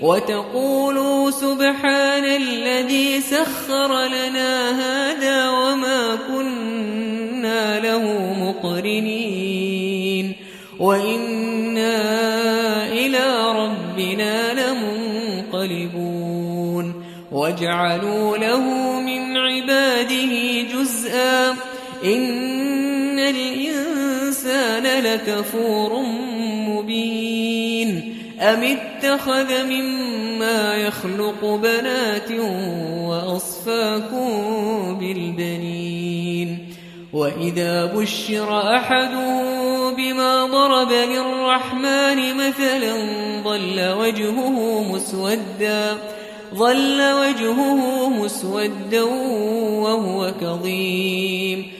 وتقولوا سبحان الذي سخر لنا هذا وما كنا له مقرنين وإنا إلى ربنا لمنقلبون وجعلوا له من عباده جزءا إن الإنسان لكفور مبين أم اتخذ مما يخلق بنات وأصفاكم بالبنين وإذا بشر أحد بما ضرب للرحمن مثلا ظل وجهه مسودا ظل وجهه مسودا وهو كظيم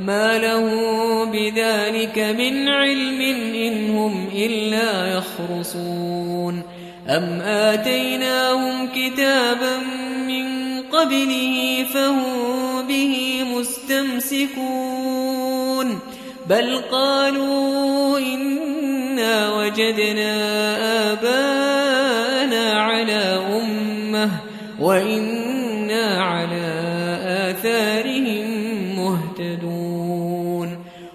ما له بذلك من علم إن هم إلا يخرصون أم آتيناهم كتابا من قبله فهم به مستمسكون بل قالوا إنا وجدنا آباءنا على أمة وإنا على آثارهم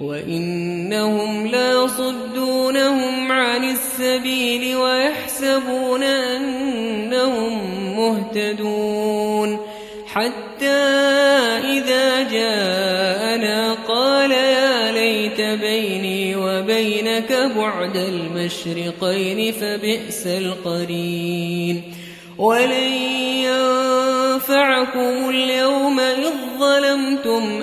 وإنهم لا صدونهم عن السبيل ويحسبون أنهم مهتدون. حتى إذا جاءنا قال يا ليت بيني وبينك بعد المشرقين فبئس القرين. ولن ينفعكم اليوم إذ ظلمتم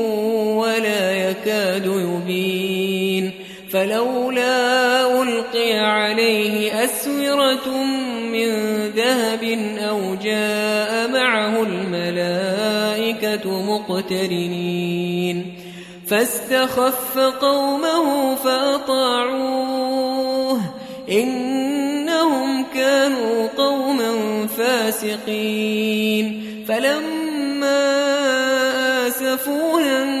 يكاد يبين. فلولا ألقي عليه أسورة من ذهب أو جاء معه الملائكة مقترنين. فاستخف قومه فأطاعوه. إنهم كانوا قوما فاسقين. فلما آسفونا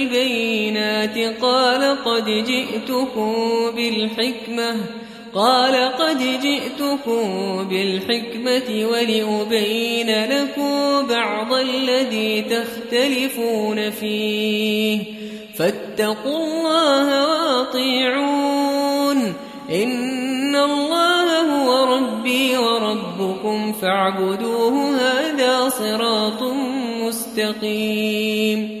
بالبينات قال قد جئتكم بالحكمة قال قد جئتكم بالحكمة ولأبين لكم بعض الذي تختلفون فيه. فاتقوا الله وأطيعون إن الله هو ربي وربكم فاعبدوه هذا صراط مستقيم.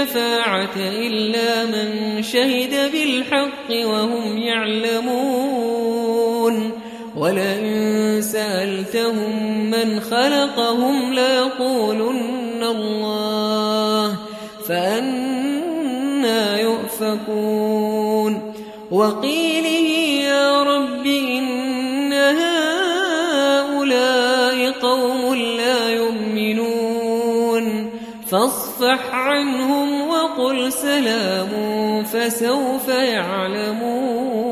الشفاعة إلا من شهد بالحق وهم يعلمون. ولئن سألتهم من خلقهم ليقولن الله فأنا يؤفكون. وقيله فاصفح عنهم وقل سلام فسوف يعلمون.